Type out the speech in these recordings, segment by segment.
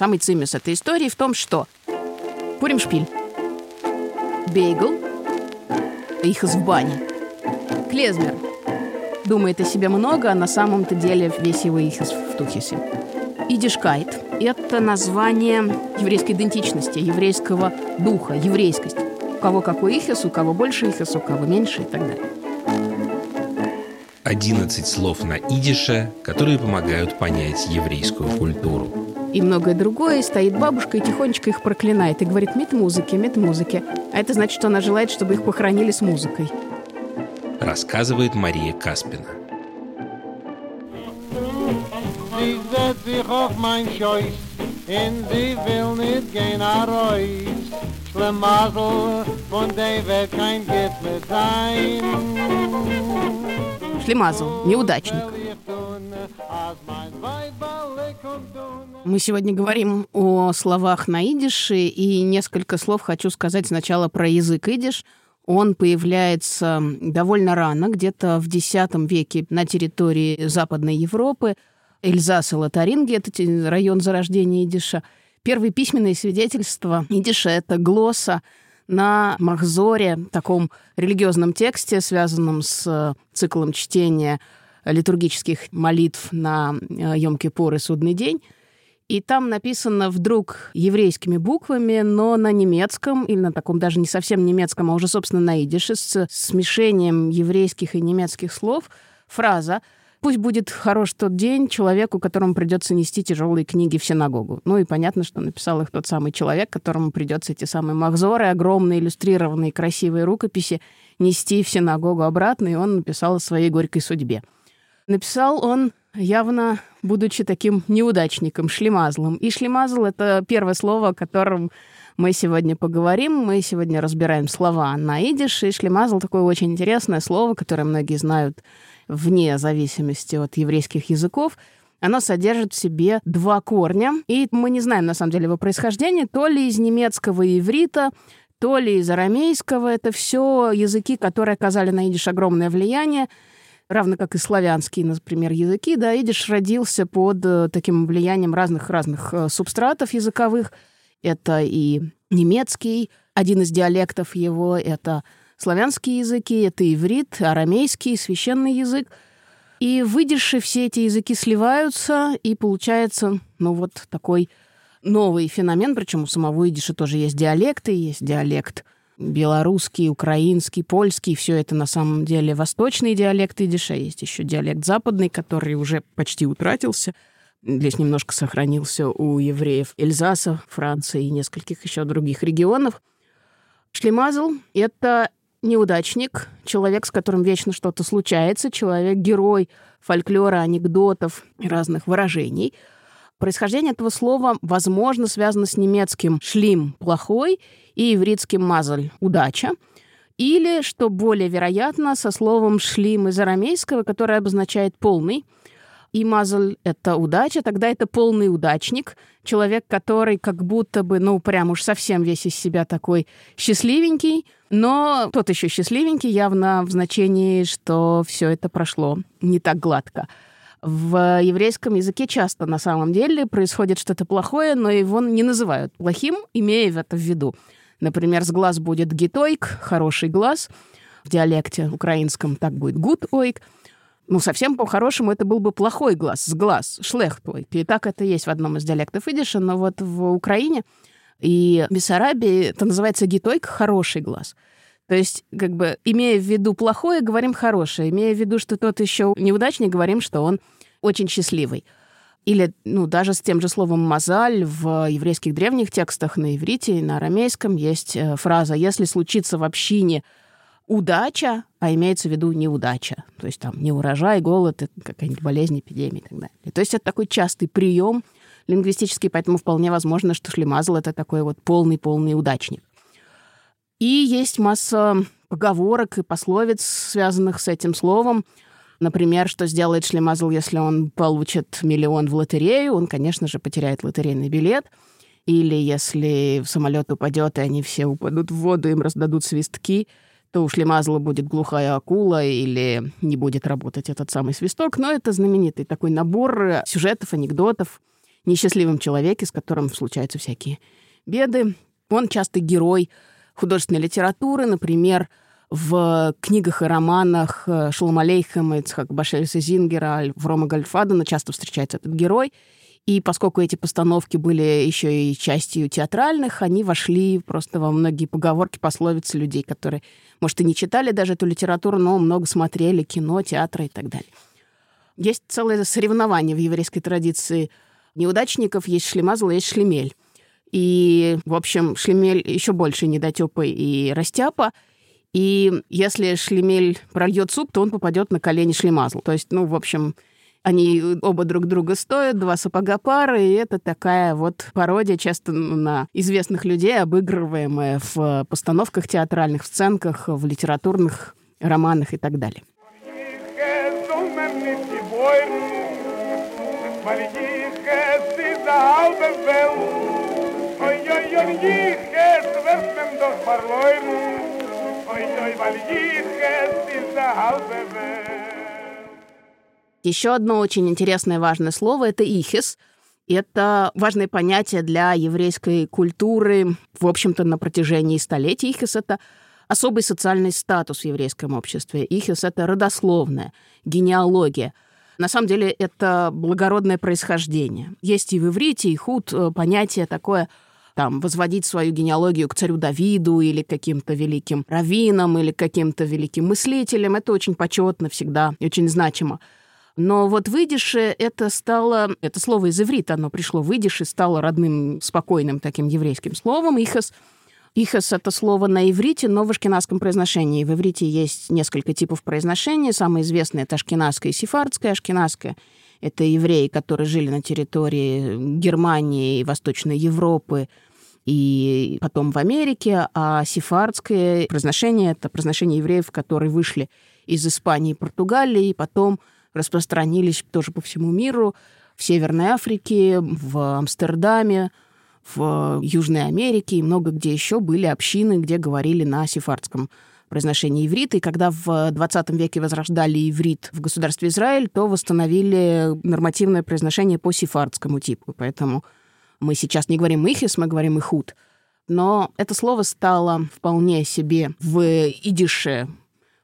самый цимис этой истории в том, что Пурим шпиль. Бейгл. Их в бане. Клезмер. Думает о себе много, а на самом-то деле весь его ихис в тухисе. Идишкайт – это название еврейской идентичности, еврейского духа, еврейскость. У кого какой ихис, у кого больше ихис, у кого меньше и так далее. 11 слов на идише, которые помогают понять еврейскую культуру. И многое другое. стоит бабушка и тихонечко их проклинает и говорит «мет музыки, мет музыки». А это значит, что она желает, чтобы их похоронили с музыкой. Рассказывает Мария Каспина. Шлемазл, неудачник. Мы сегодня говорим о словах на идише, и несколько слов хочу сказать сначала про язык идиш. Он появляется довольно рано, где-то в X веке на территории Западной Европы. Эльзас и Лотаринги — это район зарождения идиша. Первые письменные свидетельства идиша — это глосса на Махзоре, таком религиозном тексте, связанном с циклом чтения литургических молитв на э, Йом-Кипур и Судный день. И там написано вдруг еврейскими буквами, но на немецком, или на таком даже не совсем немецком, а уже, собственно, на идише, с смешением еврейских и немецких слов, фраза «Пусть будет хорош тот день человеку, которому придется нести тяжелые книги в синагогу». Ну и понятно, что написал их тот самый человек, которому придется эти самые махзоры, огромные иллюстрированные красивые рукописи нести в синагогу обратно, и он написал о своей горькой судьбе. Написал он явно будучи таким неудачником, шлемазлом. И шлемазл — это первое слово, о котором мы сегодня поговорим. Мы сегодня разбираем слова на идиш, и шлемазл — такое очень интересное слово, которое многие знают вне зависимости от еврейских языков. Оно содержит в себе два корня, и мы не знаем, на самом деле, его происхождение, то ли из немецкого иврита, то ли из арамейского. Это все языки, которые оказали на идиш огромное влияние — равно как и славянские, например, языки, да, идиш родился под э, таким влиянием разных-разных э, субстратов языковых. Это и немецкий, один из диалектов его, это славянские языки, это иврит, арамейский, священный язык. И в идише все эти языки сливаются, и получается, ну, вот такой новый феномен, причем у самого идиша тоже есть диалекты, есть диалект – белорусский, украинский, польский, все это на самом деле восточные диалекты идиша. Есть еще диалект западный, который уже почти утратился. Здесь немножко сохранился у евреев Эльзаса, Франции и нескольких еще других регионов. Шлемазл — это неудачник, человек, с которым вечно что-то случается, человек-герой фольклора, анекдотов, разных выражений — Происхождение этого слова, возможно, связано с немецким «шлим» — «плохой» и ивритским «мазаль» — «удача». Или, что более вероятно, со словом «шлим» из арамейского, которое обозначает «полный». И мазаль — это удача, тогда это полный удачник, человек, который как будто бы, ну, прям уж совсем весь из себя такой счастливенький, но тот еще счастливенький явно в значении, что все это прошло не так гладко. В еврейском языке часто на самом деле происходит что-то плохое, но его не называют плохим, имея это в виду. Например, с глаз будет гитойк, хороший глаз. В диалекте украинском так будет гуд-ойк. Ну, совсем по-хорошему это был бы плохой глаз, с глаз, шлехтойк. И так это есть в одном из диалектов идиша, но вот в Украине и Бессарабии это называется гитойк, хороший глаз. То есть, как бы, имея в виду плохое, говорим хорошее. Имея в виду, что тот еще неудачник, говорим, что он очень счастливый. Или, ну, даже с тем же словом «мазаль» в еврейских древних текстах на иврите и на арамейском есть э, фраза «если случится в общине удача», а имеется в виду неудача. То есть там не урожай, голод, какая-нибудь болезнь, эпидемия и так далее. То есть это такой частый прием лингвистический, поэтому вполне возможно, что шлемазл — это такой вот полный-полный удачник. И есть масса поговорок и пословиц, связанных с этим словом. Например, что сделает шлемазл, если он получит миллион в лотерею? Он, конечно же, потеряет лотерейный билет. Или если самолет упадет, и они все упадут в воду, им раздадут свистки, то у шлемазла будет глухая акула или не будет работать этот самый свисток. Но это знаменитый такой набор сюжетов, анекдотов несчастливом человеке, с которым случаются всякие беды. Он часто герой художественной литературы, например, в книгах и романах э, Шолома Алейхема, Ицхак Башельса Зингера, Врома Гальфадена часто встречается этот герой. И поскольку эти постановки были еще и частью театральных, они вошли просто во многие поговорки, пословицы людей, которые, может, и не читали даже эту литературу, но много смотрели кино, театры и так далее. Есть целое соревнование в еврейской традиции неудачников. Есть шлемазл, есть шлемель. И, в общем, шлемель еще больше недотепа и растяпа. И если шлемель прольет суп, то он попадет на колени шлемазл. То есть, ну, в общем, они оба друг друга стоят, два сапога пары, и это такая вот пародия часто на известных людей, обыгрываемая в постановках театральных, в сценках, в литературных романах и так далее. Еще одно очень интересное важное слово — это «ихис». Это важное понятие для еврейской культуры, в общем-то, на протяжении столетий. Ихис — это особый социальный статус в еврейском обществе. Ихис — это родословная, генеалогия. На самом деле это благородное происхождение. Есть и в иврите, и худ э, понятие такое — там, возводить свою генеалогию к царю Давиду или каким-то великим раввинам или каким-то великим мыслителям. Это очень почетно всегда и очень значимо. Но вот выдише это стало, это слово из иврита, оно пришло выдише, стало родным, спокойным таким еврейским словом. Ихас Ихас — это слово на иврите, но в ашкенадском произношении. В иврите есть несколько типов произношения. Самое известное — это ашкенадское и сефардское. Ашкенадское — это евреи, которые жили на территории Германии и Восточной Европы, и потом в Америке, а сефардское произношение — это произношение евреев, которые вышли из Испании и Португалии, и потом распространились тоже по всему миру, в Северной Африке, в Амстердаме, в Южной Америке и много где еще были общины, где говорили на сефардском произношении иврита. И когда в 20 веке возрождали иврит в государстве Израиль, то восстановили нормативное произношение по сефардскому типу. Поэтому мы сейчас не говорим «ихис», мы говорим «ихуд». Но это слово стало вполне себе в идише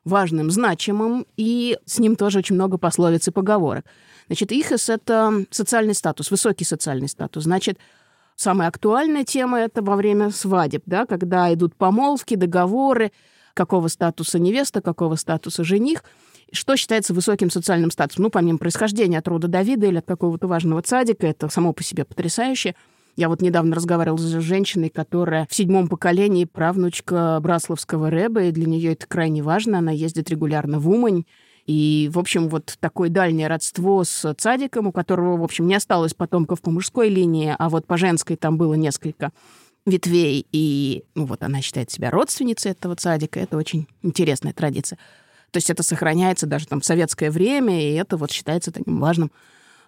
важным, значимым, и с ним тоже очень много пословиц и поговорок. Значит, ихес — это социальный статус, высокий социальный статус. Значит, самая актуальная тема — это во время свадеб, да, когда идут помолвки, договоры, какого статуса невеста, какого статуса жених. Что считается высоким социальным статусом? Ну, помимо происхождения от рода Давида или от какого-то важного цадика, это само по себе потрясающе — я вот недавно разговаривала с женщиной, которая в седьмом поколении правнучка Брасловского рэба, и для нее это крайне важно. Она ездит регулярно в Умань. И, в общем, вот такое дальнее родство с цадиком, у которого, в общем, не осталось потомков по мужской линии, а вот по женской там было несколько ветвей, и ну, вот она считает себя родственницей этого цадика. Это очень интересная традиция. То есть это сохраняется даже там в советское время, и это вот считается таким важным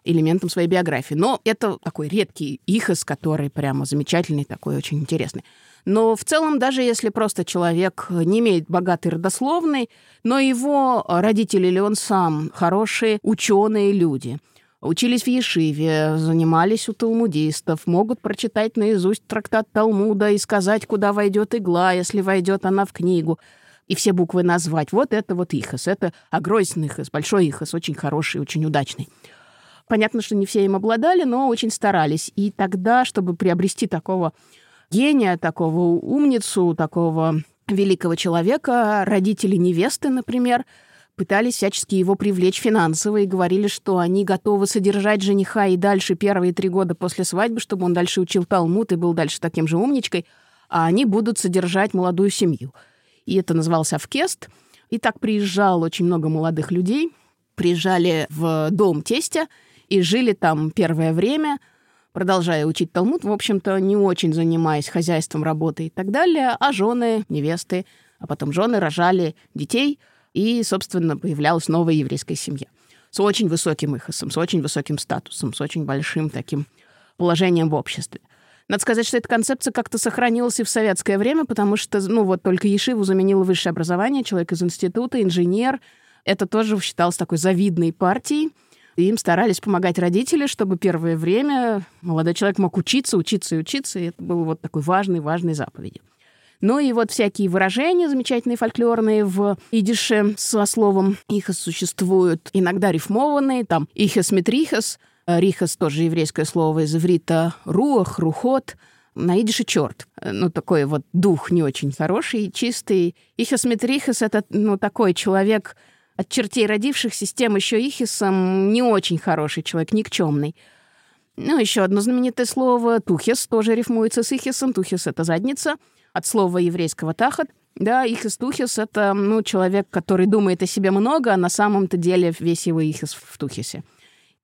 элементом своей биографии. Но это такой редкий ихос, который прямо замечательный, такой очень интересный. Но в целом, даже если просто человек не имеет богатой родословной, но его родители или он сам хорошие ученые люди, учились в Ешиве, занимались у талмудистов, могут прочитать наизусть трактат Талмуда и сказать, куда войдет игла, если войдет она в книгу, и все буквы назвать. Вот это вот ихос, это огройсный ихос, большой ихос, очень хороший, очень удачный. Понятно, что не все им обладали, но очень старались. И тогда, чтобы приобрести такого гения, такого умницу, такого великого человека, родители невесты, например, пытались всячески его привлечь финансово и говорили, что они готовы содержать жениха и дальше первые три года после свадьбы, чтобы он дальше учил Талмуд и был дальше таким же умничкой, а они будут содержать молодую семью. И это назывался Авкест. И так приезжало очень много молодых людей, приезжали в дом тестя, и жили там первое время, продолжая учить Талмуд, в общем-то, не очень занимаясь хозяйством, работой и так далее, а жены, невесты, а потом жены рожали детей, и, собственно, появлялась новая еврейская семья с очень высоким ихосом, с очень высоким статусом, с очень большим таким положением в обществе. Надо сказать, что эта концепция как-то сохранилась и в советское время, потому что, ну, вот только Ешиву заменило высшее образование, человек из института, инженер. Это тоже считалось такой завидной партией. им старались помогать родители, чтобы первое время молодой человек мог учиться, учиться и учиться. И это был вот такой важный, важный заповедь. Ну и вот всякие выражения замечательные фольклорные в идише со словом «ихос» существуют, иногда рифмованные, там «ихос метрихос», «рихос» тоже еврейское слово из иврита «руах», «рухот», на идише черт. Ну, такой вот дух не очень хороший, чистый. Ихос метрихос — это, ну, такой человек от чертей родившихся, с тем еще ихисом не очень хороший человек, никчемный. Ну, еще одно знаменитое слово — тухис, тоже рифмуется с ихисом. Тухис — это задница — от слова еврейского тахат. Да, ихис тухис — это ну, человек, который думает о себе много, а на самом-то деле весь его ихис в тухисе.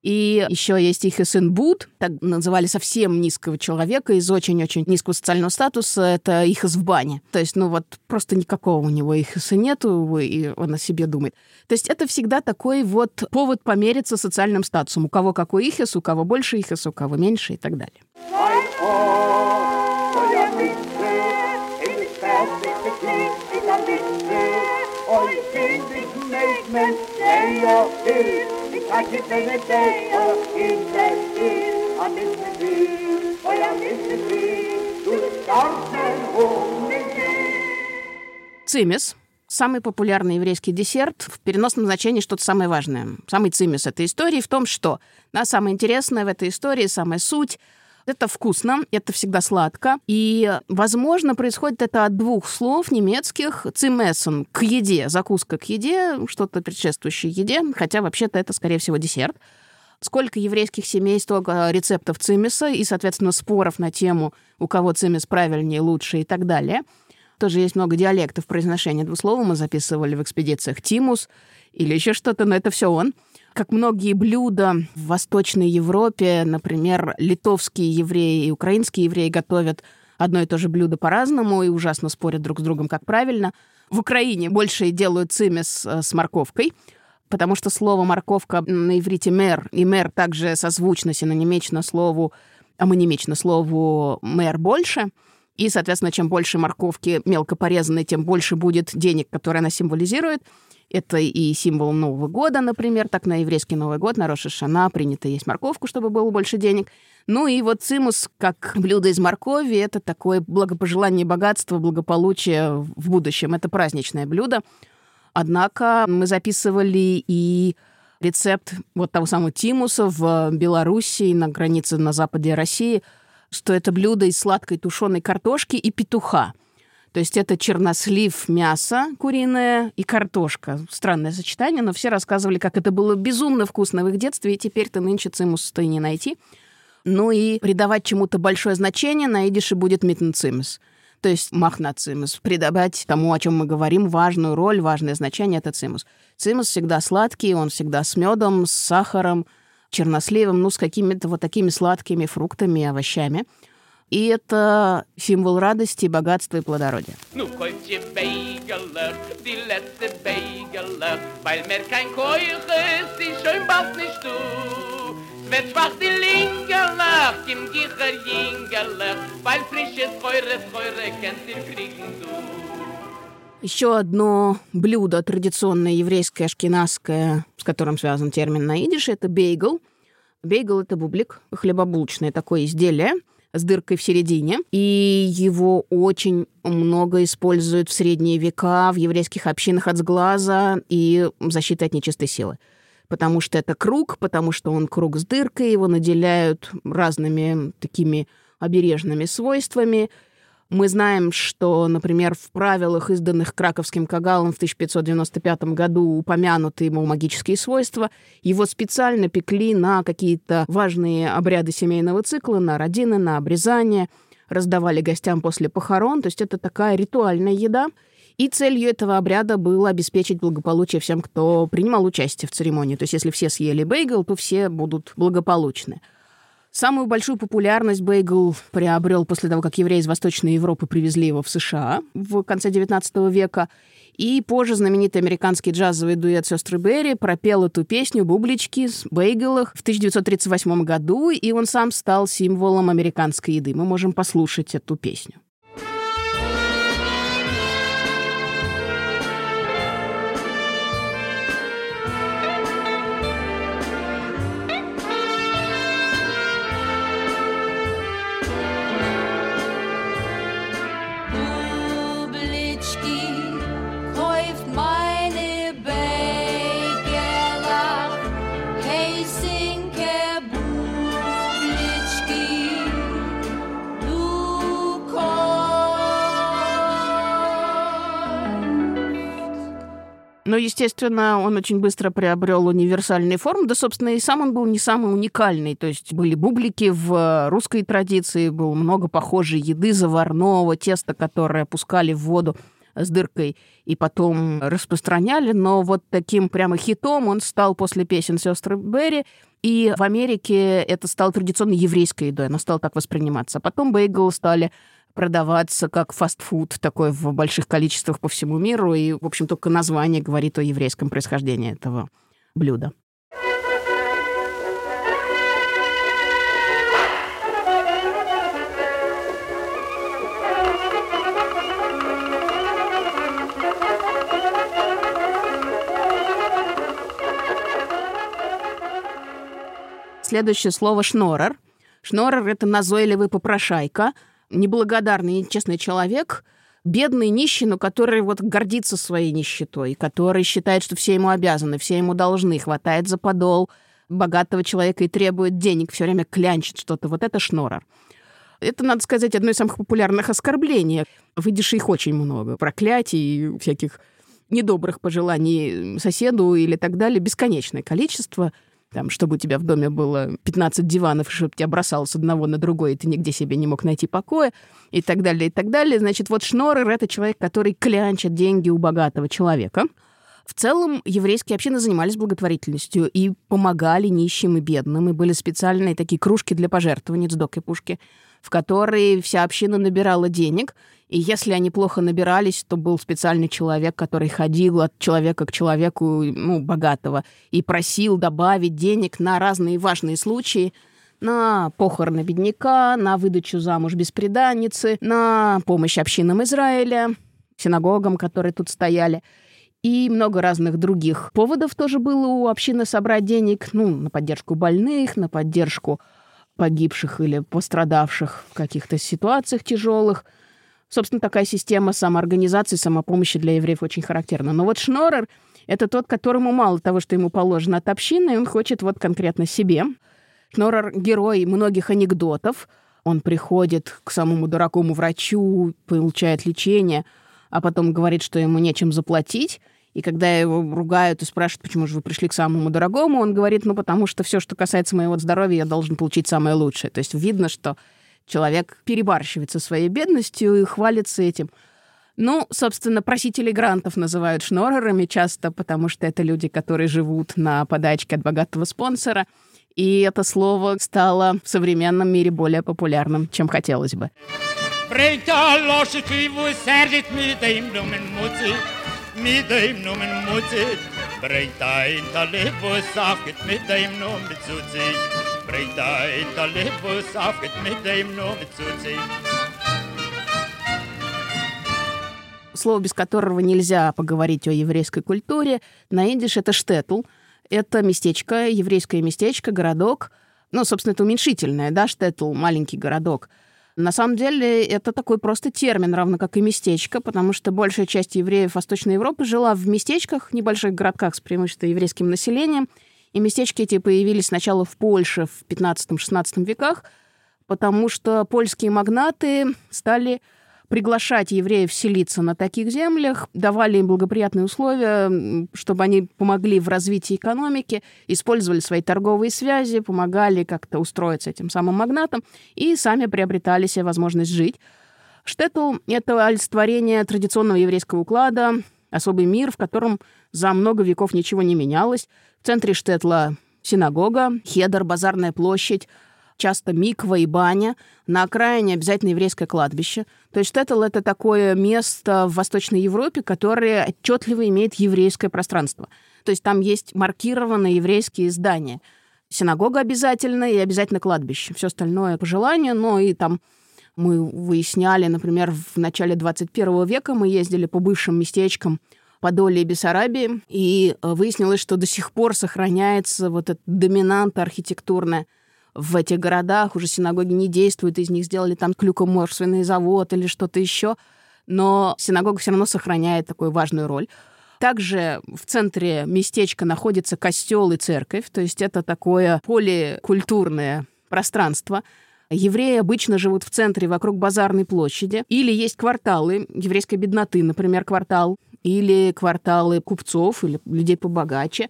И еще есть ихис инбут, так называли совсем низкого человека из очень-очень низкого социального статуса, это ихис в бане. То есть, ну вот просто никакого у него ихиса нету, и он о себе думает. То есть это всегда такой вот повод помериться социальным статусом. У кого какой ихис, у кого больше ихис, у кого меньше и так далее. men och hur Vi kanske känner dig och inte du Jag minns du och jag minns du Du starten hon är Цимис самый популярный еврейский десерт в переносном значении что-то самое важное. Самый цимис этой истории в том, что да, самое интересное в этой истории, самая суть — это вкусно, это всегда сладко. И, возможно, происходит это от двух слов немецких «цимессен» — к еде, закуска к еде, что-то предшествующее еде, хотя вообще-то это, скорее всего, десерт. Сколько еврейских семей, столько рецептов цимиса и, соответственно, споров на тему, у кого цимис правильнее, лучше и так далее. Тоже есть много диалектов произношения двуслова. Мы записывали в экспедициях «тимус» или еще что-то, но это все он. Как многие блюда в Восточной Европе, например, литовские евреи и украинские евреи готовят одно и то же блюдо по-разному и ужасно спорят друг с другом, как правильно. В Украине больше делают цимес э, с морковкой, потому что слово «морковка» на иврите «мер» и «мер» также созвучно, синонимично слову, амонимично слову «мер» больше. И, соответственно, чем больше морковки мелко порезанной, тем больше будет денег, которые она символизирует. Это и символ Нового года, например, так на еврейский Новый год, на Роша принято есть морковку, чтобы было больше денег. Ну и вот цимус, как блюдо из моркови, это такое благопожелание богатства, благополучия в будущем. Это праздничное блюдо. Однако мы записывали и рецепт вот того самого тимуса в Белоруссии, на границе на западе России, что это блюдо из сладкой тушеной картошки и петуха – то есть это чернослив, мясо куриное и картошка. Странное сочетание, но все рассказывали, как это было безумно вкусно в их детстве, и теперь-то нынче цимус-то и не найти. Ну и придавать чему-то большое значение на идише будет митнцимус. То есть махнацимус. Придавать тому, о чем мы говорим, важную роль, важное значение — это цимус. Цимус всегда сладкий, он всегда с медом, с сахаром, черносливом, ну, с какими-то вот такими сладкими фруктами и овощами — и это символ радости, богатства и плодородия. Ну, wird schwach die Lingerlach im Gicher Jingerlach, weil frisches Feure, Feure kennt ihr kriegen du. Еще одно блюдо традиционное еврейское, ашкенадское, с которым связан термин на идише, это бейгл. Бейгл — это бублик, хлебобулочное такое изделие — с дыркой в середине. И его очень много используют в средние века в еврейских общинах от сглаза и защиты от нечистой силы. Потому что это круг, потому что он круг с дыркой, его наделяют разными такими обережными свойствами — мы знаем, что, например, в правилах, изданных Краковским Кагалом в 1595 году, упомянуты ему магические свойства. Его специально пекли на какие-то важные обряды семейного цикла, на родины, на обрезание, раздавали гостям после похорон. То есть это такая ритуальная еда. И целью этого обряда было обеспечить благополучие всем, кто принимал участие в церемонии. То есть если все съели бейгл, то все будут благополучны. Самую большую популярность бейгл приобрел после того, как евреи из Восточной Европы привезли его в США в конце XIX века. И позже знаменитый американский джазовый дуэт «Сестры Берри» пропел эту песню «Бублички» с бейгелах в 1938 году, и он сам стал символом американской еды. Мы можем послушать эту песню. Но, естественно, он очень быстро приобрел универсальные формы, да, собственно, и сам он был не самый уникальный. То есть были бублики в русской традиции, было много похожей еды заварного, теста, которое опускали в воду с дыркой и потом распространяли, но вот таким прямо хитом он стал после песен сестры Берри, и в Америке это стало традиционной еврейской едой, оно стало так восприниматься. Потом бейгл стали продаваться как фастфуд такой в больших количествах по всему миру. И, в общем, только название говорит о еврейском происхождении этого блюда. Следующее слово «шнорер». Шнорер — это назойливый попрошайка — неблагодарный, нечестный человек, бедный нищий, но который вот гордится своей нищетой, который считает, что все ему обязаны, все ему должны, хватает за подол богатого человека и требует денег, все время клянчит что-то. Вот это шнорор. Это, надо сказать, одно из самых популярных оскорблений. В идише их очень много. Проклятий, всяких недобрых пожеланий соседу или так далее. Бесконечное количество – там, чтобы у тебя в доме было 15 диванов, чтобы тебя бросало с одного на другой, и ты нигде себе не мог найти покоя, и так далее, и так далее. Значит, вот Шнорер — это человек, который клянчит деньги у богатого человека. В целом, еврейские общины занимались благотворительностью и помогали нищим и бедным, и были специальные такие кружки для пожертвований, цдок и пушки, в которые вся община набирала денег — и если они плохо набирались, то был специальный человек, который ходил от человека к человеку, ну, богатого, и просил добавить денег на разные важные случаи, на похороны бедняка, на выдачу замуж беспреданницы, на помощь общинам Израиля, синагогам, которые тут стояли. И много разных других поводов тоже было у общины собрать денег, ну, на поддержку больных, на поддержку погибших или пострадавших в каких-то ситуациях тяжелых – Собственно, такая система самоорганизации, самопомощи для евреев очень характерна. Но вот Шнорер — это тот, которому мало того, что ему положено от общины, и он хочет вот конкретно себе. Шнорер — герой многих анекдотов. Он приходит к самому дорогому врачу, получает лечение, а потом говорит, что ему нечем заплатить. И когда его ругают и спрашивают, почему же вы пришли к самому дорогому, он говорит, ну, потому что все, что касается моего здоровья, я должен получить самое лучшее. То есть видно, что человек перебарщивает со своей бедностью и хвалится этим. Ну, собственно, просители грантов называют шнорерами часто, потому что это люди, которые живут на подачке от богатого спонсора. И это слово стало в современном мире более популярным, чем хотелось бы. Breita mit sich. Breita in der sagt mit dem Nom zu sich. Слово, без которого нельзя поговорить о еврейской культуре, на идиш это штетл. Это местечко, еврейское местечко, городок. Ну, собственно, это уменьшительное, да, штетл, маленький городок – на самом деле это такой просто термин, равно как и местечко, потому что большая часть евреев Восточной Европы жила в местечках, небольших городках с преимущественно еврейским населением. И местечки эти появились сначала в Польше в 15-16 веках, потому что польские магнаты стали приглашать евреев селиться на таких землях, давали им благоприятные условия, чтобы они помогли в развитии экономики, использовали свои торговые связи, помогали как-то устроиться этим самым магнатам и сами приобретали себе возможность жить. Штетл — это олицетворение традиционного еврейского уклада, особый мир, в котором за много веков ничего не менялось. В центре Штетла синагога, хедер, базарная площадь, часто миква и баня, на окраине обязательно еврейское кладбище. То есть Штеттл — это такое место в Восточной Европе, которое отчетливо имеет еврейское пространство. То есть там есть маркированные еврейские здания. Синагога обязательно и обязательно кладбище. Все остальное по желанию, но и там мы выясняли, например, в начале 21 века мы ездили по бывшим местечкам Подоле и Бессарабии, и выяснилось, что до сих пор сохраняется вот эта доминанта архитектурная – в этих городах уже синагоги не действуют, из них сделали там клюкоморственный завод или что-то еще, но синагога все равно сохраняет такую важную роль. Также в центре местечка находится костел и церковь, то есть это такое поликультурное пространство. Евреи обычно живут в центре, вокруг базарной площади. Или есть кварталы еврейской бедноты, например, квартал или кварталы купцов, или людей побогаче.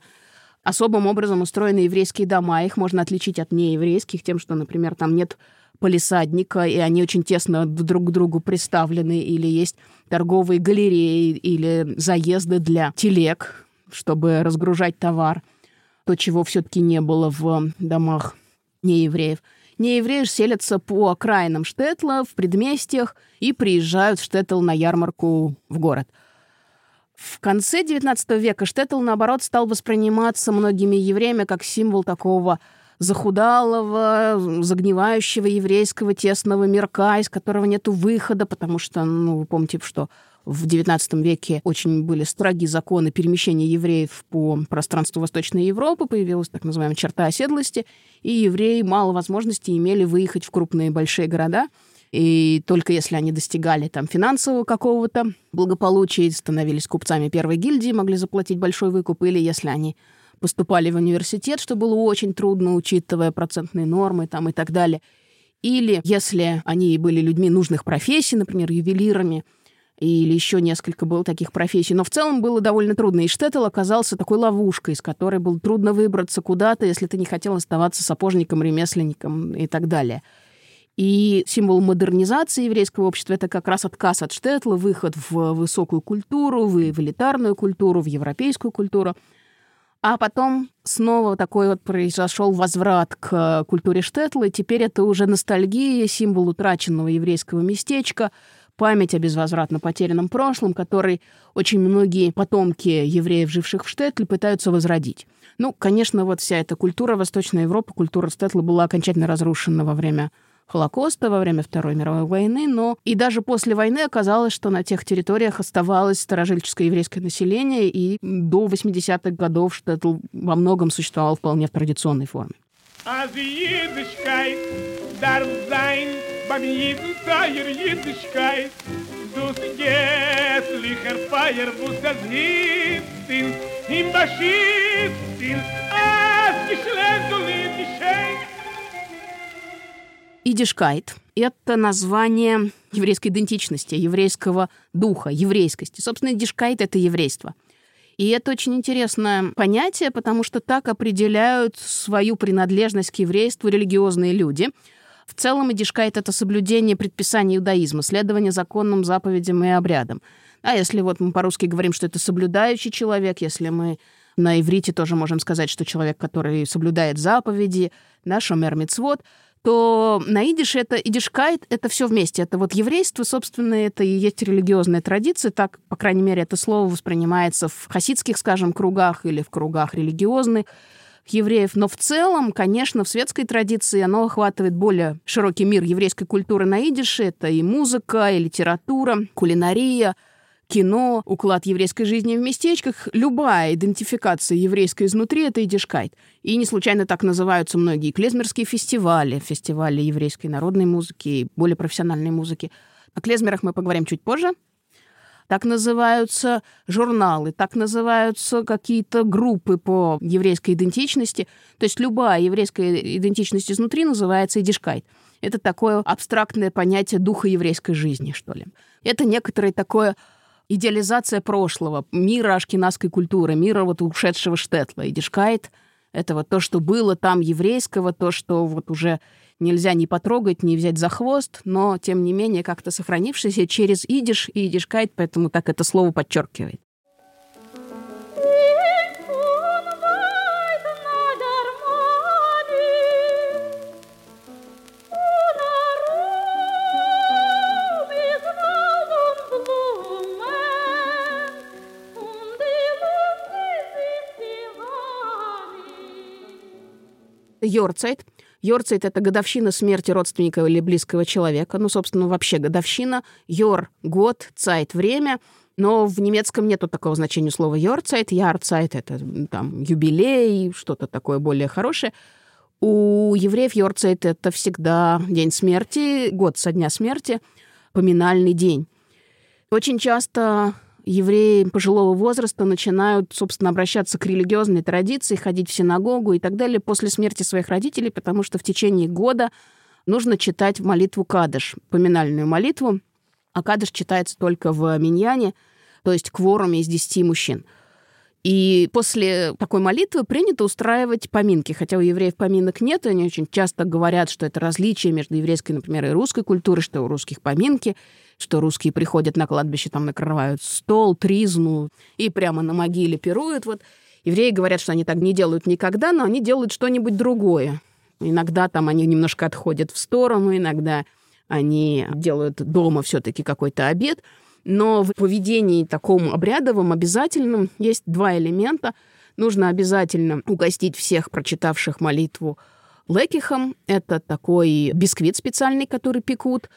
Особым образом устроены еврейские дома. Их можно отличить от нееврейских тем, что, например, там нет полисадника, и они очень тесно друг к другу приставлены, или есть торговые галереи, или заезды для телег, чтобы разгружать товар. То, чего все-таки не было в домах неевреев. Неевреи селятся по окраинам Штетла, в предместьях, и приезжают в Штетл на ярмарку в город. В конце XIX века Штетл, наоборот, стал восприниматься многими евреями как символ такого захудалого, загнивающего еврейского тесного мирка, из которого нет выхода, потому что, ну, вы помните, что в XIX веке очень были строги законы перемещения евреев по пространству Восточной Европы, появилась так называемая черта оседлости, и евреи мало возможностей имели выехать в крупные большие города, и только если они достигали там финансового какого-то благополучия, становились купцами первой гильдии, могли заплатить большой выкуп, или если они поступали в университет, что было очень трудно, учитывая процентные нормы там и так далее. Или если они были людьми нужных профессий, например, ювелирами, или еще несколько было таких профессий. Но в целом было довольно трудно. И Штеттл оказался такой ловушкой, из которой было трудно выбраться куда-то, если ты не хотел оставаться сапожником, ремесленником и так далее. И символ модернизации еврейского общества — это как раз отказ от Штетла, выход в высокую культуру, в элитарную культуру, в европейскую культуру. А потом снова такой вот произошел возврат к культуре Штетла, и теперь это уже ностальгия, символ утраченного еврейского местечка — память о безвозвратно потерянном прошлом, который очень многие потомки евреев, живших в Штетле, пытаются возродить. Ну, конечно, вот вся эта культура Восточной Европы, культура Штетла была окончательно разрушена во время Холокоста, во время Второй мировой войны, но и даже после войны оказалось, что на тех территориях оставалось старожильческое еврейское население, и до 80-х годов Штетл во многом существовал вполне в традиционной форме. Beim jeden Feier Jüdischkeit. Dus gesslicher Feier, wo das hilft ins, im Baschift ins, as geschlecht und Jüdischkeit. Идишкайт — это название еврейской идентичности, еврейского духа, еврейскости. Собственно, идишкайт — это еврейство. И это очень интересное понятие, потому что так определяют свою принадлежность к еврейству религиозные люди — в целом идишкайт — это соблюдение предписаний иудаизма, следование законным заповедям и обрядам. А если вот мы по-русски говорим, что это соблюдающий человек, если мы на иврите тоже можем сказать, что человек, который соблюдает заповеди, да, шомер мицвод, то на идише это идишкайт, это все вместе. Это вот еврейство, собственно, это и есть религиозная традиция. Так, по крайней мере, это слово воспринимается в хасидских, скажем, кругах или в кругах религиозных евреев. Но в целом, конечно, в светской традиции оно охватывает более широкий мир еврейской культуры на идише. Это и музыка, и литература, кулинария, кино, уклад еврейской жизни в местечках, любая идентификация еврейской изнутри — это идишкайт. И не случайно так называются многие клезмерские фестивали, фестивали еврейской народной музыки и более профессиональной музыки. О клезмерах мы поговорим чуть позже так называются журналы, так называются какие-то группы по еврейской идентичности. То есть любая еврейская идентичность изнутри называется идишкайт. Это такое абстрактное понятие духа еврейской жизни, что ли. Это некоторое такое идеализация прошлого, мира ашкенадской культуры, мира вот ушедшего Штетла. Идишкайт — это вот то, что было там еврейского, то, что вот уже нельзя ни потрогать, ни взять за хвост, но, тем не менее, как-то сохранившийся через идиш и идишкайт, поэтому так это слово подчеркивает. Йорцайт Йорцайт — это годовщина смерти родственника или близкого человека. Ну, собственно, вообще годовщина. Йор — год, цайт — время. Но в немецком нету такого значения слова «йорцайт». «Ярцайт» — это там юбилей, что-то такое более хорошее. У евреев Йорцайт — это всегда день смерти, год со дня смерти, поминальный день. Очень часто евреи пожилого возраста начинают, собственно, обращаться к религиозной традиции, ходить в синагогу и так далее после смерти своих родителей, потому что в течение года нужно читать молитву Кадыш, поминальную молитву. А Кадыш читается только в Миньяне, то есть кворуме из 10 мужчин. И после такой молитвы принято устраивать поминки. Хотя у евреев поминок нет, они очень часто говорят, что это различие между еврейской, например, и русской культурой, что у русских поминки, что русские приходят на кладбище, там накрывают стол, тризну и прямо на могиле пируют. Вот евреи говорят, что они так не делают никогда, но они делают что-нибудь другое. Иногда там они немножко отходят в сторону, иногда они делают дома все-таки какой-то обед – но в поведении таком обрядовом обязательном есть два элемента. Нужно обязательно угостить всех прочитавших молитву лекихом. Это такой бисквит специальный, который пекут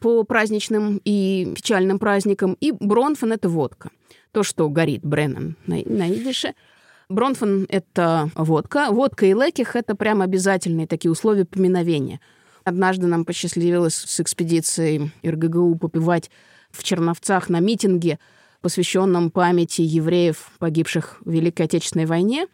по праздничным и печальным праздникам. И бронфен — это водка. То, что горит Бреннан на, на идише. Бронфен — это водка. Водка и леких — это прям обязательные такие условия поминовения. Однажды нам посчастливилось с экспедицией РГГУ попивать в Черновцах на митинге, посвященном памяти евреев, погибших в Великой Отечественной войне.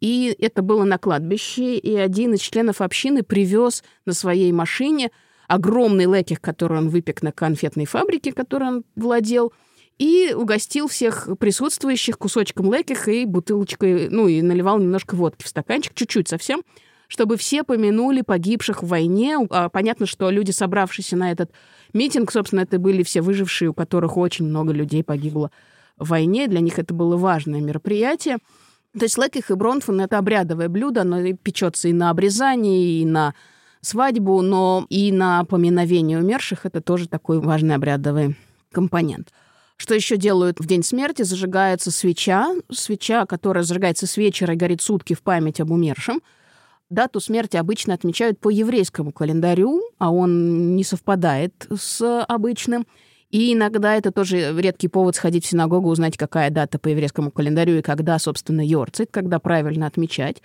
И это было на кладбище, и один из членов общины привез на своей машине огромный леких, который он выпек на конфетной фабрике, которой он владел, и угостил всех присутствующих кусочком леких и бутылочкой, ну, и наливал немножко водки в стаканчик, чуть-чуть совсем, чтобы все помянули погибших в войне. А, понятно, что люди, собравшиеся на этот митинг, собственно, это были все выжившие, у которых очень много людей погибло в войне. Для них это было важное мероприятие. То есть леких и бронфен — это обрядовое блюдо, оно печется и на обрезание, и на свадьбу, но и на поминовение умерших это тоже такой важный обрядовый компонент. Что еще делают в день смерти? Зажигается свеча, свеча, которая зажигается с вечера и горит сутки в память об умершем — Дату смерти обычно отмечают по еврейскому календарю, а он не совпадает с обычным. И иногда это тоже редкий повод сходить в синагогу, узнать, какая дата по еврейскому календарю и когда, собственно, Йорцит, когда правильно отмечать.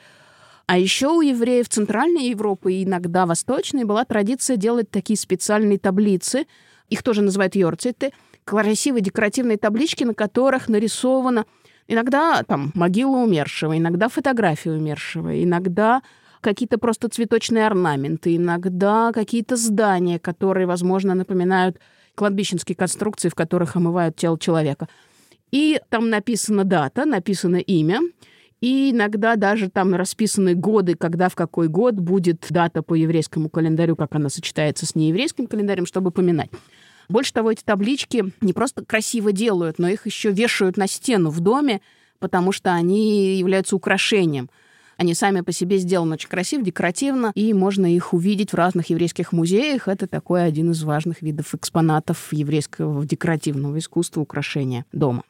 А еще у евреев Центральной Европы и иногда Восточной была традиция делать такие специальные таблицы, их тоже называют Йорциты, красивые декоративные таблички, на которых нарисовано иногда там могила умершего, иногда фотография умершего, иногда какие-то просто цветочные орнаменты, иногда какие-то здания, которые, возможно, напоминают кладбищенские конструкции, в которых омывают тело человека. И там написана дата, написано имя, и иногда даже там расписаны годы, когда в какой год будет дата по еврейскому календарю, как она сочетается с нееврейским календарем, чтобы поминать. Больше того, эти таблички не просто красиво делают, но их еще вешают на стену в доме, потому что они являются украшением – они сами по себе сделаны очень красиво, декоративно, и можно их увидеть в разных еврейских музеях. Это такой один из важных видов экспонатов еврейского декоративного искусства украшения дома.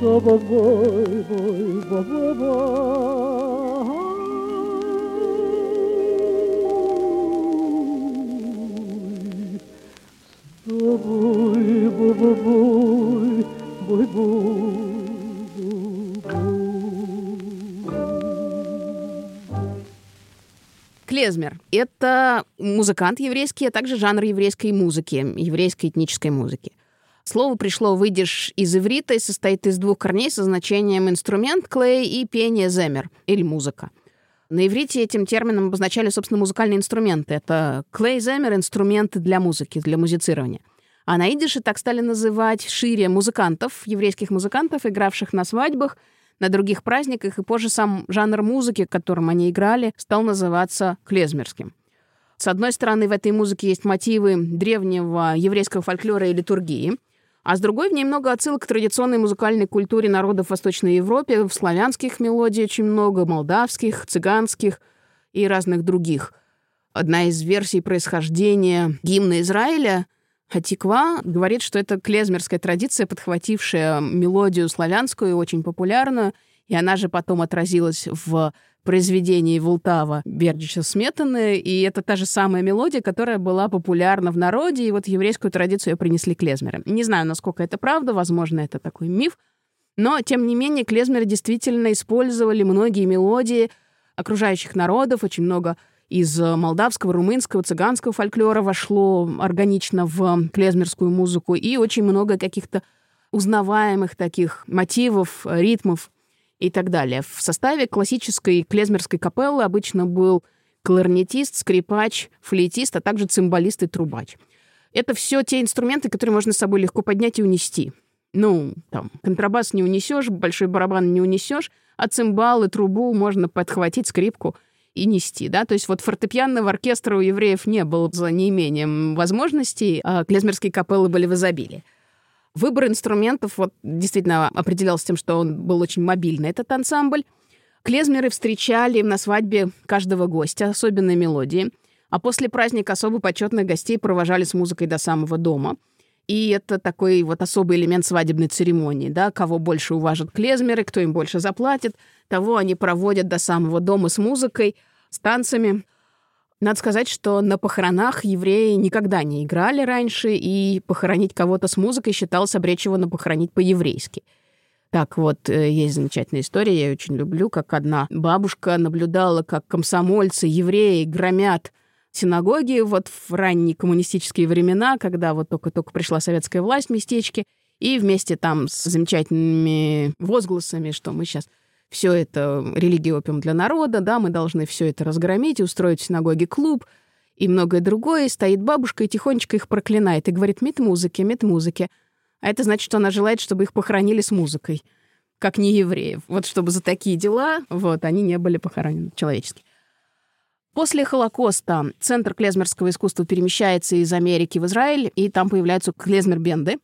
Boy, boy, boy, boy. Клезмер — это музыкант еврейский, а также жанр еврейской музыки, еврейской этнической музыки. Слово пришло в идиш из иврита и состоит из двух корней со значением инструмент, клей и пение земер, или музыка. На иврите этим термином обозначали, собственно, музыкальные инструменты. Это клей земер — инструменты для музыки, для музицирования. А на идише так стали называть шире музыкантов, еврейских музыкантов, игравших на свадьбах — на других праздниках, и позже сам жанр музыки, которым они играли, стал называться клезмерским. С одной стороны, в этой музыке есть мотивы древнего еврейского фольклора и литургии, а с другой в ней много отсылок к традиционной музыкальной культуре народов Восточной Европы, в славянских мелодий очень много, молдавских, цыганских и разных других. Одна из версий происхождения гимна Израиля Хатиква говорит, что это клезмерская традиция, подхватившая мелодию славянскую, очень популярную, и она же потом отразилась в произведении Вултава Бердича Сметаны, и это та же самая мелодия, которая была популярна в народе, и вот еврейскую традицию ее принесли клезмеры. Не знаю, насколько это правда, возможно, это такой миф, но, тем не менее, клезмеры действительно использовали многие мелодии окружающих народов, очень много из э, молдавского, румынского, цыганского фольклора вошло органично в клезмерскую музыку, и очень много каких-то узнаваемых таких мотивов, ритмов и так далее. В составе классической клезмерской капеллы обычно был кларнетист, скрипач, флейтист, а также цимбалист и трубач. Это все те инструменты, которые можно с собой легко поднять и унести. Ну, там, контрабас не унесешь, большой барабан не унесешь, а цимбалы, трубу можно подхватить, скрипку и нести, да, то есть вот фортепианного оркестра у евреев не было за неимением возможностей, а клезмерские капеллы были в изобилии. Выбор инструментов вот действительно определялся тем, что он был очень мобильный, этот ансамбль. Клезмеры встречали на свадьбе каждого гостя особенной мелодии, а после праздника особо почетных гостей провожали с музыкой до самого дома. И это такой вот особый элемент свадебной церемонии, да, кого больше уважат клезмеры, кто им больше заплатит, того они проводят до самого дома с музыкой, с танцами. Надо сказать, что на похоронах евреи никогда не играли раньше, и похоронить кого-то с музыкой считалось обречивано похоронить по-еврейски. Так вот, э, есть замечательная история, я ее очень люблю, как одна бабушка наблюдала, как комсомольцы, евреи громят синагоги вот в ранние коммунистические времена, когда вот только-только пришла советская власть в местечке, и вместе там с замечательными возгласами, что мы сейчас все это религия опиум для народа, да, мы должны все это разгромить и устроить в синагоге клуб и многое другое. И стоит бабушка и тихонечко их проклинает и говорит «мит музыки, мит музыки». А это значит, что она желает, чтобы их похоронили с музыкой, как не евреев. Вот чтобы за такие дела, вот, они не были похоронены человечески. После Холокоста Центр клезмерского искусства перемещается из Америки в Израиль, и там появляются клезмер-бенды,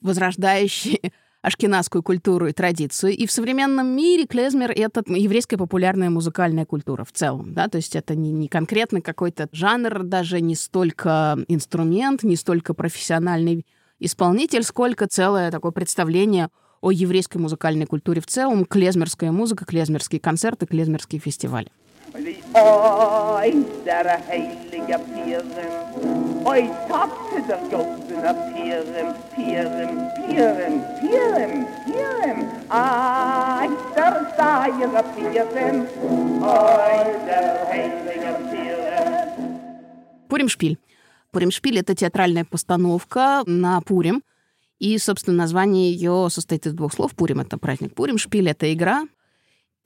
возрождающие ашкенадскую культуру и традицию. И в современном мире клезмер — это еврейская популярная музыкальная культура в целом. Да? То есть это не, не конкретно какой-то жанр, даже не столько инструмент, не столько профессиональный исполнитель, сколько целое такое представление о еврейской музыкальной культуре в целом, клезмерская музыка, клезмерские концерты, клезмерские фестивали. Pieren, oi, tapte der goldene Pieren, Pieren, Pieren, Pieren, Pieren, ai, der seiere Pieren, ой, der heilige. Пуримшпиль. Пуримшпиль — это театральная постановка на Пурим. И, собственно, название ее состоит из двух слов. Пурим — это праздник Пурим, шпиль — это игра,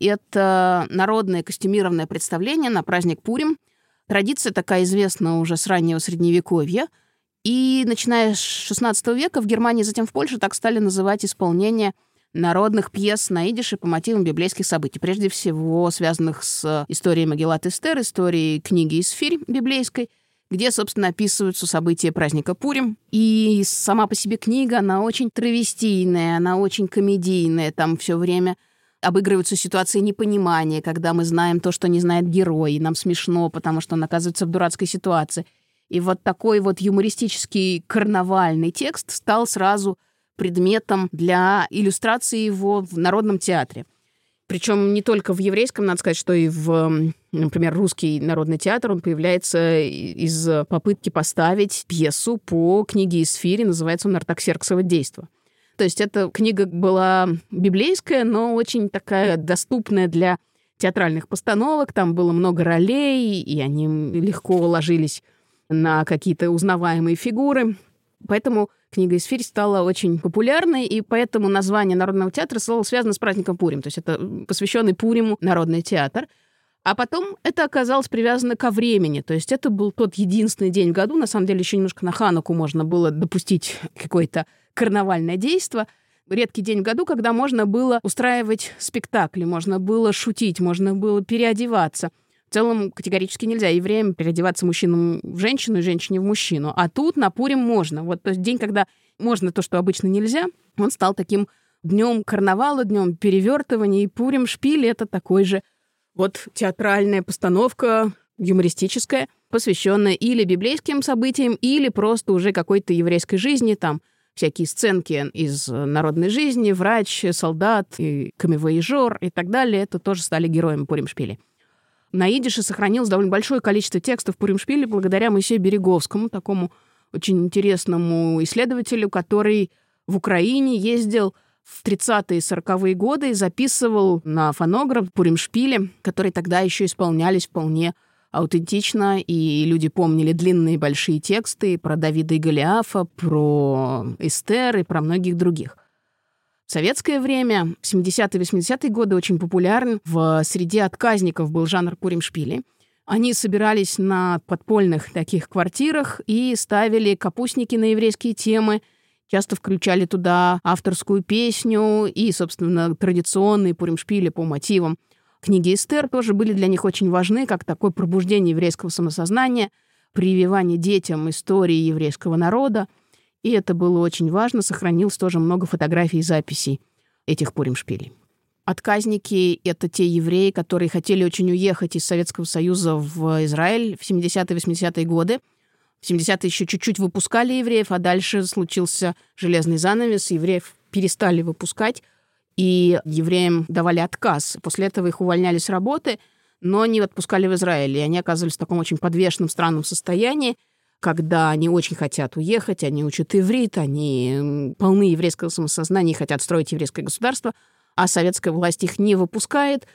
это народное костюмированное представление на праздник Пурим. Традиция такая известна уже с раннего Средневековья. И начиная с XVI века в Германии, затем в Польше так стали называть исполнение народных пьес на идише по мотивам библейских событий, прежде всего связанных с историей Магеллат Эстер, историей книги Исфирь библейской, где, собственно, описываются события праздника Пурим. И сама по себе книга, она очень травестийная, она очень комедийная, там все время обыгрываются ситуации непонимания, когда мы знаем то, что не знает герой, и нам смешно, потому что он оказывается в дурацкой ситуации. И вот такой вот юмористический карнавальный текст стал сразу предметом для иллюстрации его в народном театре. Причем не только в еврейском, надо сказать, что и в, например, русский народный театр, он появляется из попытки поставить пьесу по книге из Фири, называется он «Артаксерксово действо». То есть эта книга была библейская, но очень такая доступная для театральных постановок. Там было много ролей, и они легко ложились на какие-то узнаваемые фигуры. Поэтому книга «Эсфирь» стала очень популярной, и поэтому название Народного театра стало связано с праздником Пурим. То есть это посвященный Пуриму Народный театр. А потом это оказалось привязано ко времени. То есть это был тот единственный день в году. На самом деле еще немножко на Хануку можно было допустить какой-то карнавальное действо, редкий день в году, когда можно было устраивать спектакли, можно было шутить, можно было переодеваться. В целом категорически нельзя евреям переодеваться мужчинам в женщину и женщине в мужчину. А тут на Пурим можно. Вот то есть день, когда можно то, что обычно нельзя, он стал таким днем карнавала, днем перевертывания. И Пурим Шпиль — это такой же вот театральная постановка, юмористическая, посвященная или библейским событиям, или просто уже какой-то еврейской жизни, там, всякие сценки из народной жизни, врач, солдат, и камевоежор и так далее, это тоже стали героями Пуримшпили. На идише сохранилось довольно большое количество текстов Пуримшпили благодаря Моисею Береговскому, такому очень интересному исследователю, который в Украине ездил в 30-е и 40-е годы записывал на фонограф Пуримшпили, которые тогда еще исполнялись вполне аутентично, и люди помнили длинные большие тексты про Давида и Голиафа, про Эстер и про многих других. В советское время, в 70-е 80-е годы, очень популярен в среде отказников был жанр пуримшпили. Они собирались на подпольных таких квартирах и ставили капустники на еврейские темы, часто включали туда авторскую песню и, собственно, традиционные пуримшпили по мотивам книги Эстер тоже были для них очень важны, как такое пробуждение еврейского самосознания, прививание детям истории еврейского народа. И это было очень важно. Сохранилось тоже много фотографий и записей этих пуримшпилей. Отказники — это те евреи, которые хотели очень уехать из Советского Союза в Израиль в 70-80-е годы. В 70-е еще чуть-чуть выпускали евреев, а дальше случился железный занавес, евреев перестали выпускать, и евреям давали отказ. После этого их увольняли с работы, но не отпускали в Израиль. И они оказывались в таком очень подвешенном, странном состоянии, когда они очень хотят уехать, они учат иврит, они полны еврейского самосознания и хотят строить еврейское государство — а советская власть их не выпускает,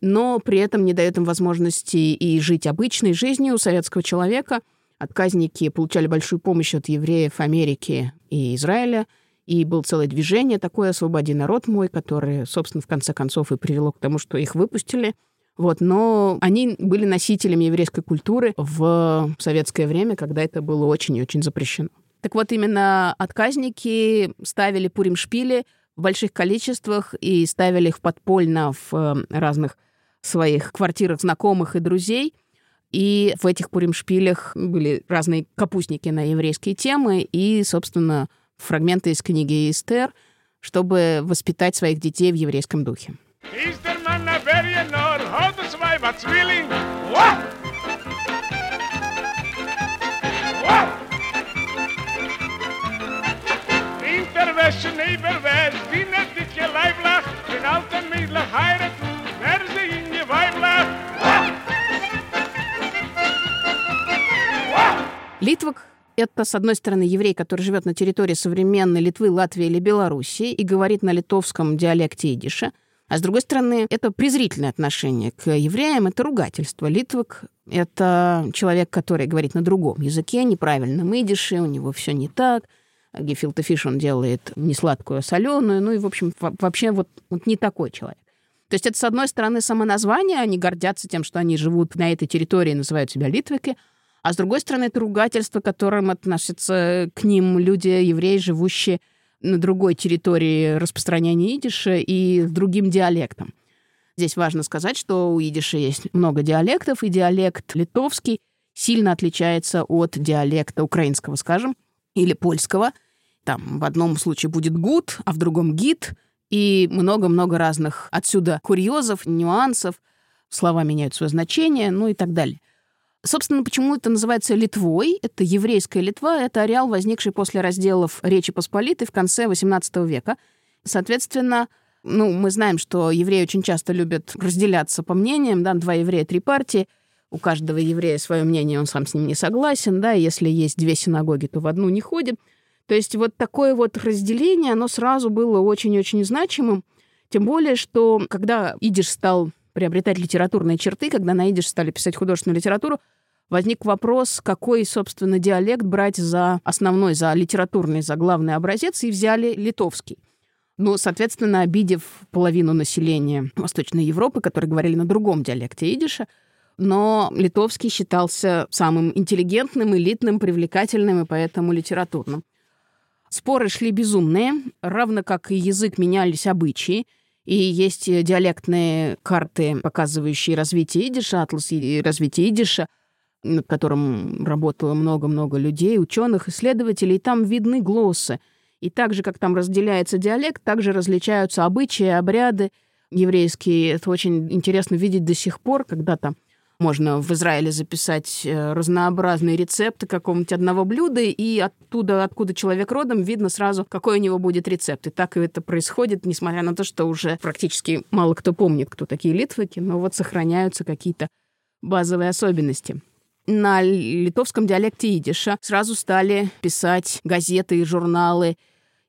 но при этом не дает им возможности и жить обычной жизнью советского человека. Отказники получали большую помощь от евреев Америки и Израиля, и было целое движение такое «Освободи народ мой», которое, собственно, в конце концов и привело к тому, что их выпустили. Вот, но они были носителями еврейской культуры в советское время, когда это было очень и очень запрещено. Так вот, именно отказники ставили пурим-шпили – в больших количествах и ставили их подпольно в э, разных своих квартирах знакомых и друзей. И в этих пуримшпилях были разные капустники на еврейские темы и, собственно, фрагменты из книги Эстер, чтобы воспитать своих детей в еврейском духе. Intervention Литвак — это, с одной стороны, еврей, который живет на территории современной Литвы, Латвии или Белоруссии и говорит на литовском диалекте идиша, а с другой стороны, это презрительное отношение к евреям, это ругательство. Литвак — это человек, который говорит на другом языке, неправильном идише, у него все не так. Гефилта фиш он делает не сладкую, а соленую. Ну и, в общем, вообще вот, вот не такой человек. То есть это, с одной стороны, самоназвание, они гордятся тем, что они живут на этой территории, называют себя литвики, а с другой стороны, это ругательство, которым относятся к ним люди, евреи, живущие на другой территории распространения идиша и с другим диалектом. Здесь важно сказать, что у идиша есть много диалектов, и диалект литовский сильно отличается от диалекта украинского, скажем, или польского. Там в одном случае будет гуд, а в другом гид, и много-много разных отсюда курьезов, нюансов, слова меняют свое значение, ну и так далее. Собственно, почему это называется Литвой? Это еврейская Литва, это ареал, возникший после разделов Речи Посполитой в конце XVIII века. Соответственно, ну, мы знаем, что евреи очень часто любят разделяться по мнениям, да, два еврея, три партии. У каждого еврея свое мнение, он сам с ним не согласен, да, если есть две синагоги, то в одну не ходит. То есть вот такое вот разделение, оно сразу было очень-очень значимым, тем более, что когда идиш стал приобретать литературные черты, когда на идиш стали писать художественную литературу, возник вопрос, какой, собственно, диалект брать за основной, за литературный, за главный образец, и взяли литовский. Ну, соответственно, обидев половину населения Восточной Европы, которые говорили на другом диалекте идиша, но литовский считался самым интеллигентным, элитным, привлекательным и поэтому литературным. Споры шли безумные, равно как и язык менялись обычаи. И есть диалектные карты, показывающие развитие идиша, атлас и развитие идиша, над которым работало много-много людей, ученых, исследователей. И там видны глоссы. И так же, как там разделяется диалект, также различаются обычаи, обряды еврейские. Это очень интересно видеть до сих пор, когда там можно в Израиле записать э, разнообразные рецепты какого-нибудь одного блюда, и оттуда, откуда человек родом, видно сразу, какой у него будет рецепт. И так это происходит, несмотря на то, что уже практически мало кто помнит, кто такие литваки, но вот сохраняются какие-то базовые особенности. На литовском диалекте идиша сразу стали писать газеты и журналы,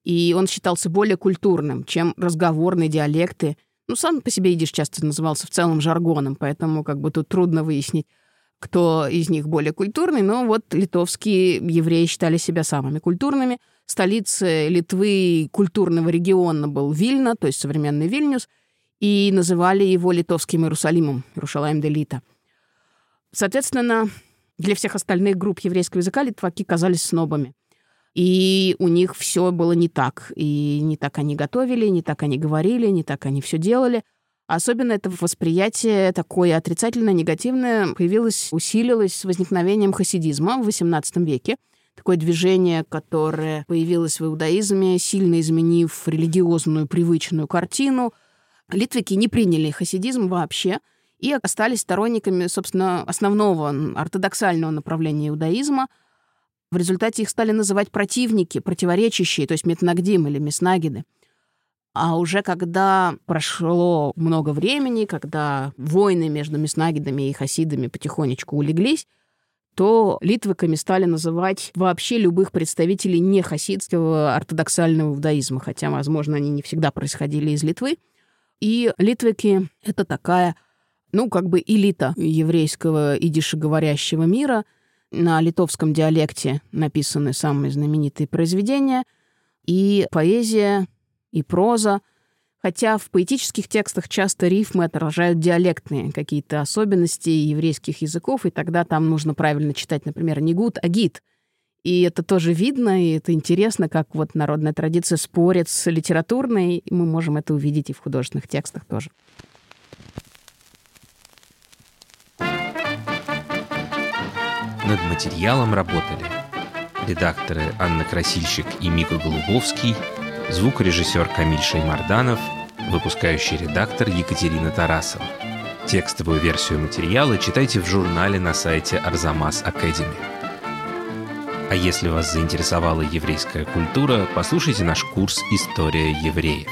и он считался более культурным, чем разговорные диалекты ну, сам по себе идиш часто назывался в целом жаргоном, поэтому как бы тут трудно выяснить, кто из них более культурный, но вот литовские евреи считали себя самыми культурными. Столицей Литвы культурного региона был Вильна, то есть современный Вильнюс, и называли его литовским Иерусалимом, Иерушалаем де Лита. Соответственно, для всех остальных групп еврейского языка литваки казались снобами. И у них все было не так. И не так они готовили, не так они говорили, не так они все делали. Особенно это восприятие такое отрицательное, негативное появилось, усилилось с возникновением хасидизма в XVIII веке. Такое движение, которое появилось в иудаизме, сильно изменив религиозную привычную картину. Литвики не приняли хасидизм вообще и остались сторонниками, собственно, основного ортодоксального направления иудаизма. В результате их стали называть противники, противоречащие, то есть метнагдим или меснагиды. А уже когда прошло много времени, когда войны между Меснагидами и Хасидами потихонечку улеглись, то литвиками стали называть вообще любых представителей не хасидского ортодоксального иудаизма, хотя, возможно, они не всегда происходили из Литвы. И литвики — это такая, ну, как бы элита еврейского идишеговорящего мира. На литовском диалекте написаны самые знаменитые произведения. И поэзия и проза, хотя в поэтических текстах часто рифмы отражают диалектные какие-то особенности еврейских языков, и тогда там нужно правильно читать, например, не гуд, а гид. И это тоже видно, и это интересно, как вот народная традиция спорит с литературной, и мы можем это увидеть и в художественных текстах тоже. Над материалом работали редакторы Анна Красильщик и Мика Голубовский – звукорежиссер Камиль Шеймарданов, выпускающий редактор Екатерина Тарасова. Текстовую версию материала читайте в журнале на сайте Арзамас Академи. А если вас заинтересовала еврейская культура, послушайте наш курс «История евреев».